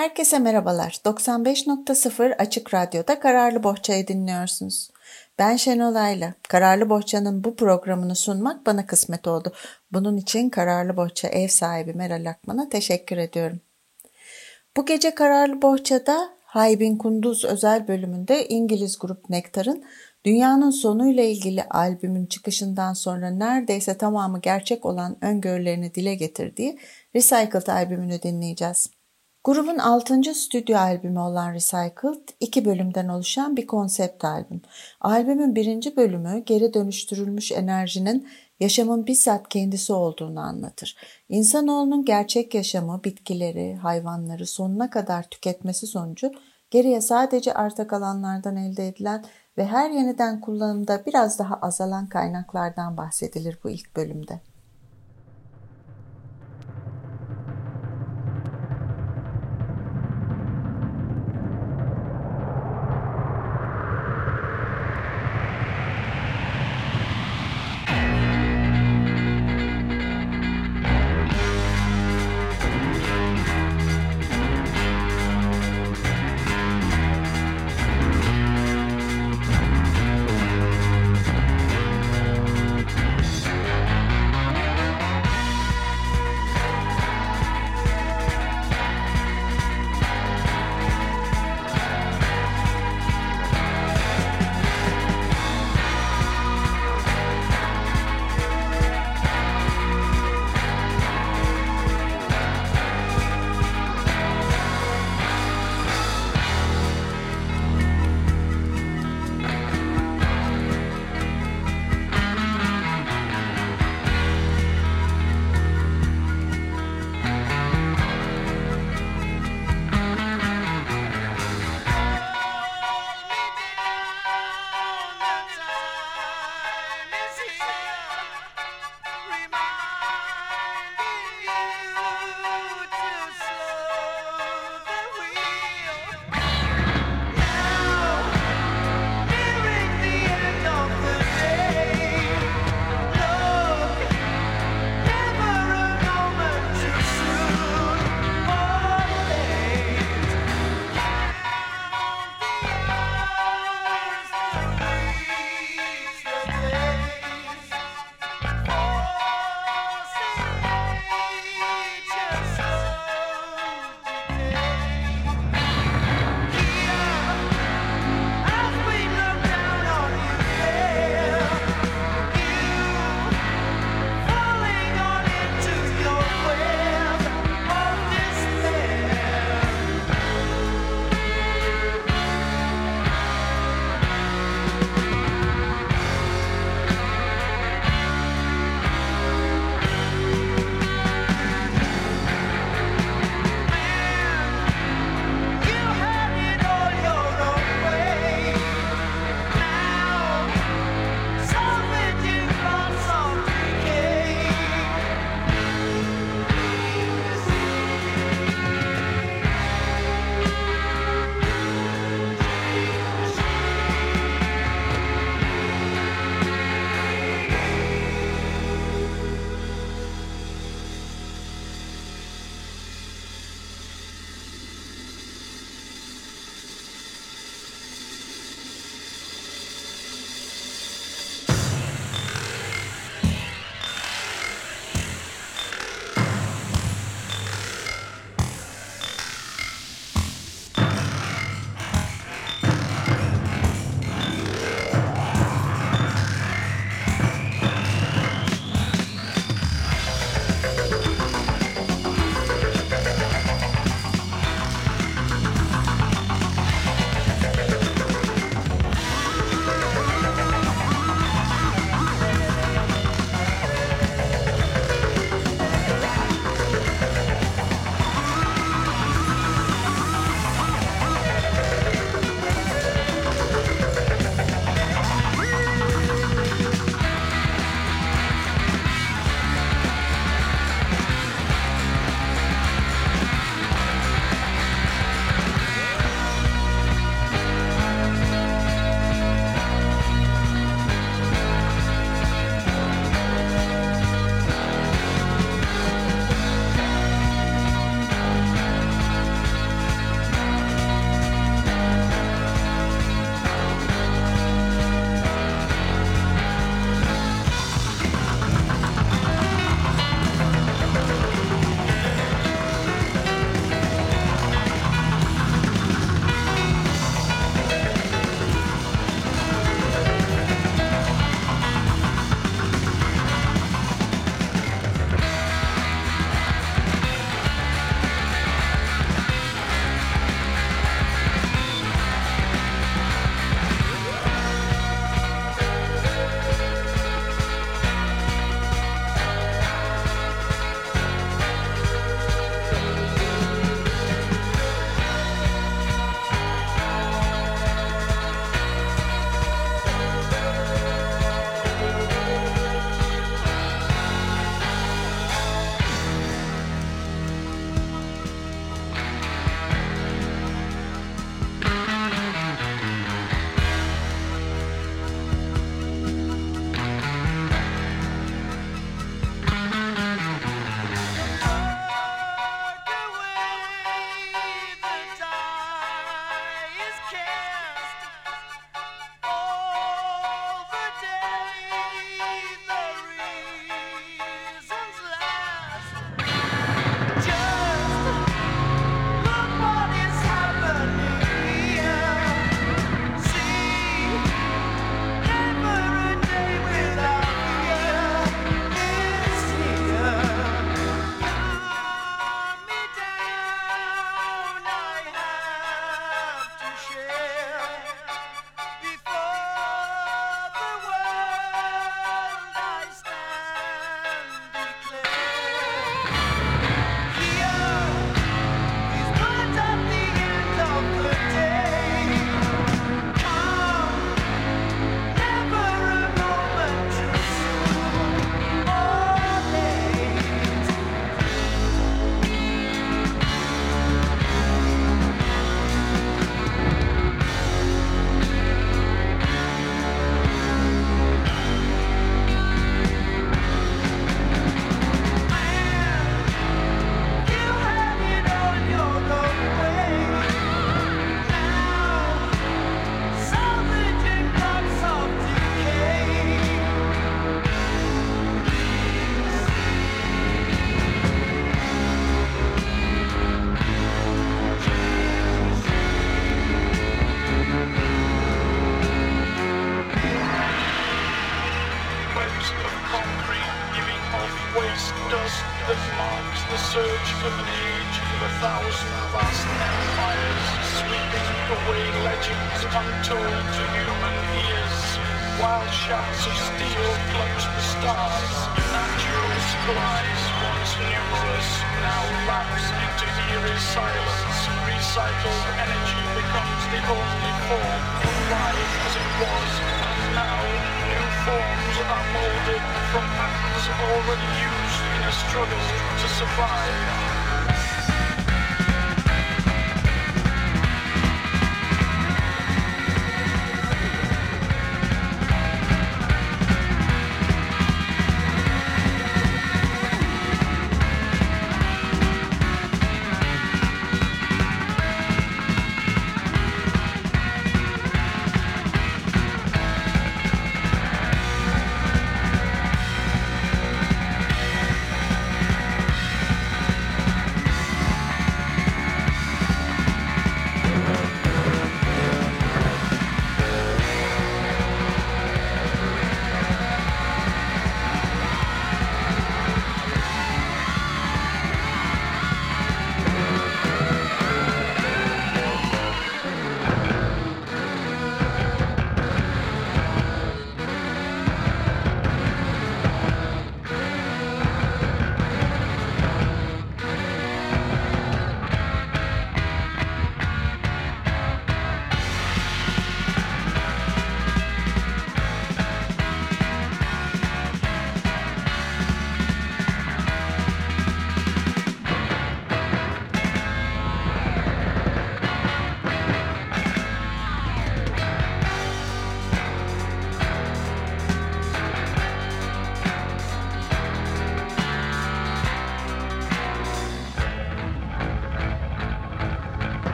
Herkese merhabalar. 95.0 Açık Radyo'da Kararlı Bohça'yı dinliyorsunuz. Ben Şenol Ayla. Kararlı Bohça'nın bu programını sunmak bana kısmet oldu. Bunun için Kararlı Bohça ev sahibi Meral Akman'a teşekkür ediyorum. Bu gece Kararlı Bohça'da Haybin Kunduz özel bölümünde İngiliz grup Nektar'ın dünyanın sonuyla ilgili albümün çıkışından sonra neredeyse tamamı gerçek olan öngörülerini dile getirdiği Recycled albümünü dinleyeceğiz. Grubun 6. stüdyo albümü olan Recycled iki bölümden oluşan bir konsept albüm. Albümün birinci bölümü geri dönüştürülmüş enerjinin yaşamın bizzat kendisi olduğunu anlatır. İnsanoğlunun gerçek yaşamı, bitkileri, hayvanları sonuna kadar tüketmesi sonucu geriye sadece arta kalanlardan elde edilen ve her yeniden kullanımda biraz daha azalan kaynaklardan bahsedilir bu ilk bölümde.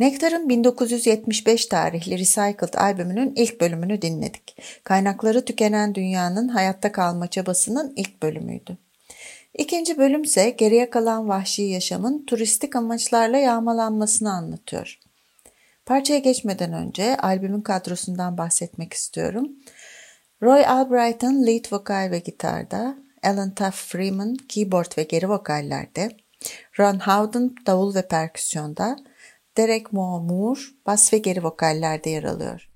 Nektar'ın 1975 tarihli Recycled albümünün ilk bölümünü dinledik. Kaynakları tükenen dünyanın hayatta kalma çabasının ilk bölümüydü. İkinci bölüm ise geriye kalan vahşi yaşamın turistik amaçlarla yağmalanmasını anlatıyor. Parçaya geçmeden önce albümün kadrosundan bahsetmek istiyorum. Roy Albright'ın lead vokal ve gitarda, Alan Tuff Freeman keyboard ve geri vokallerde, Ron Howden davul ve perküsyonda, Derek Moore bas ve geri vokallerde yer alıyor.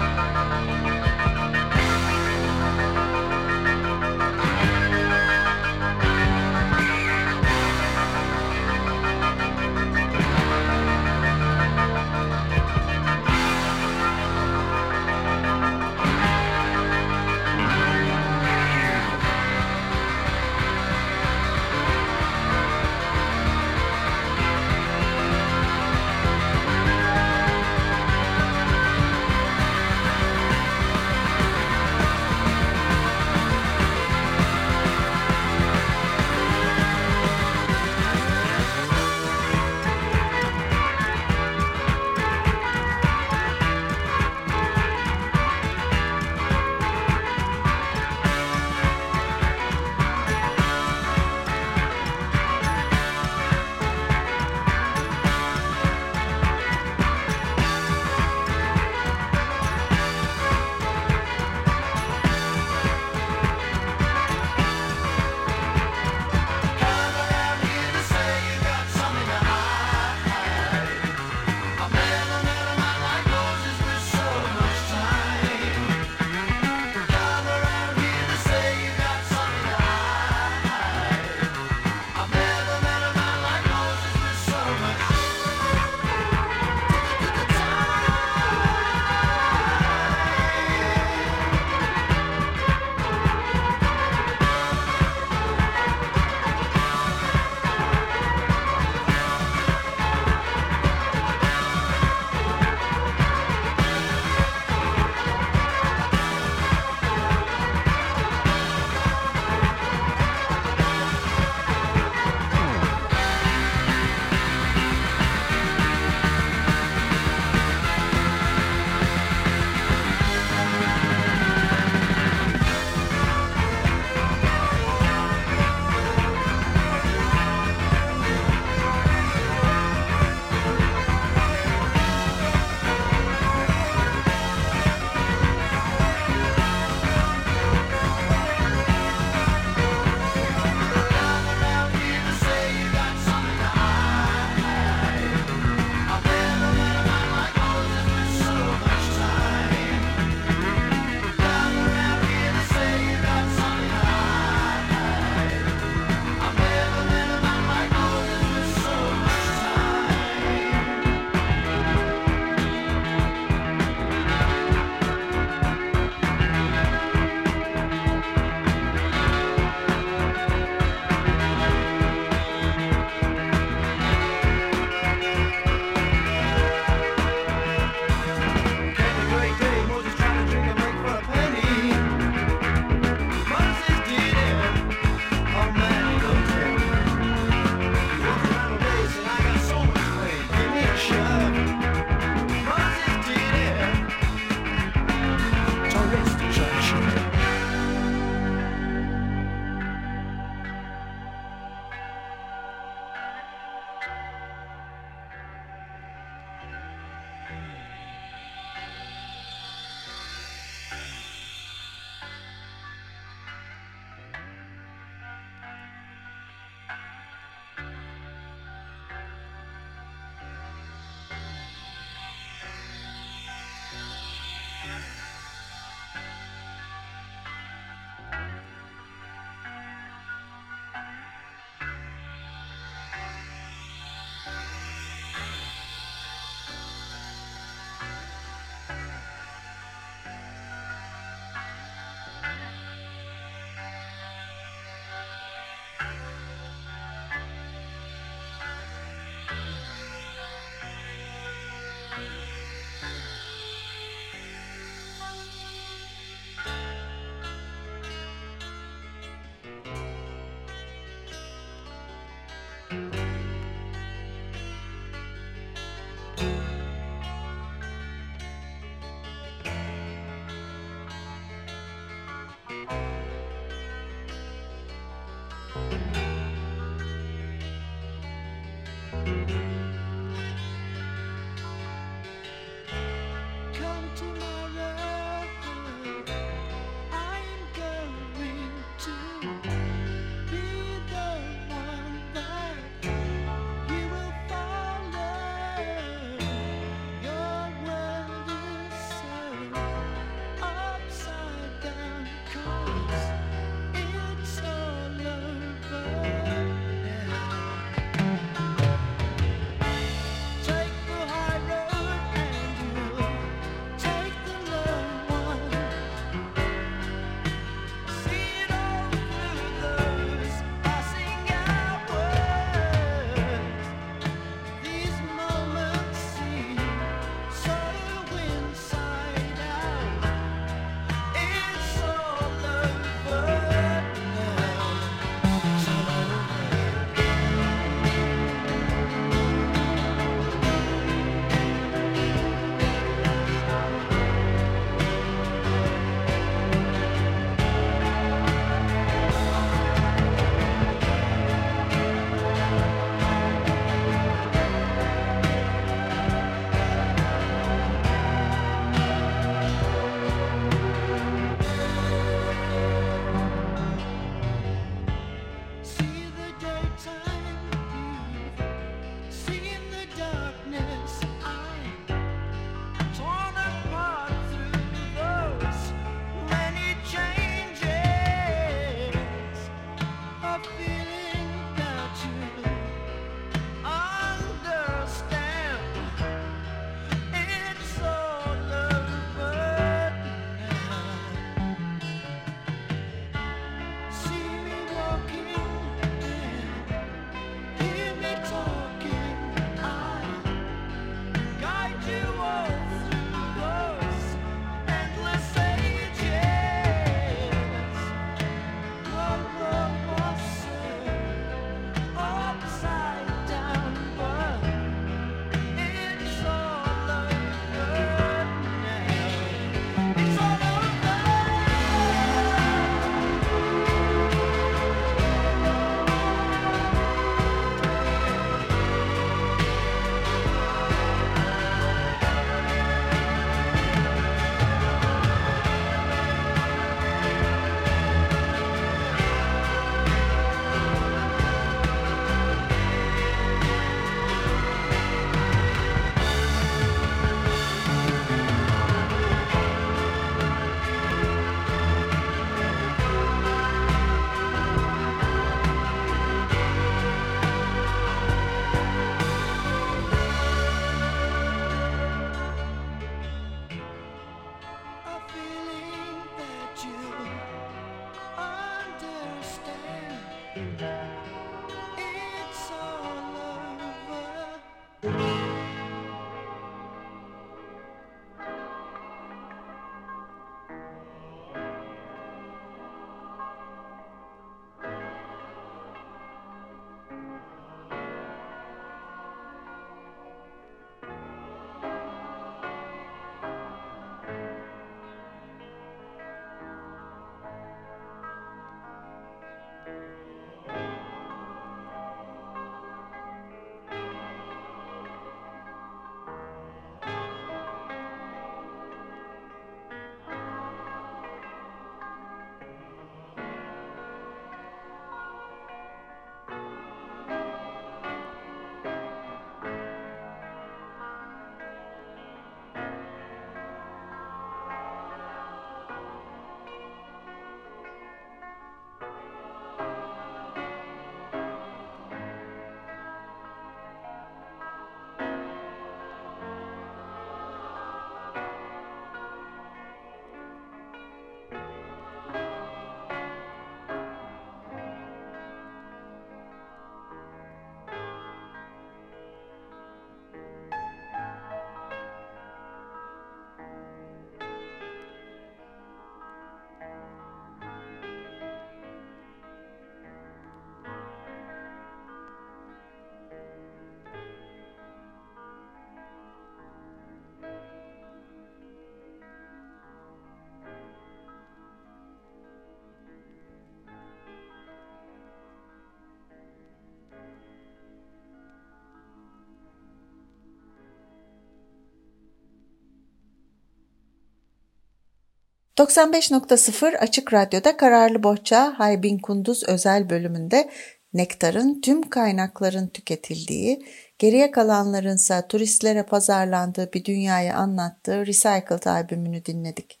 95.0 Açık Radyo'da Kararlı Bohça Haybin Kunduz özel bölümünde nektarın tüm kaynakların tüketildiği, geriye kalanlarınsa turistlere pazarlandığı bir dünyayı anlattığı Recycled albümünü dinledik.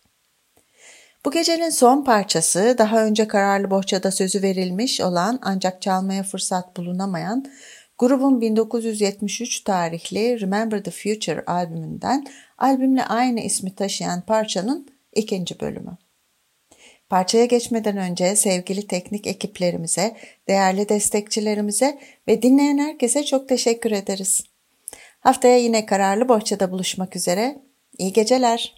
Bu gecenin son parçası daha önce Kararlı Bohça'da sözü verilmiş olan ancak çalmaya fırsat bulunamayan grubun 1973 tarihli Remember the Future albümünden albümle aynı ismi taşıyan parçanın ikinci bölümü. Parçaya geçmeden önce sevgili teknik ekiplerimize, değerli destekçilerimize ve dinleyen herkese çok teşekkür ederiz. Haftaya yine Kararlı Bohçada buluşmak üzere. İyi geceler.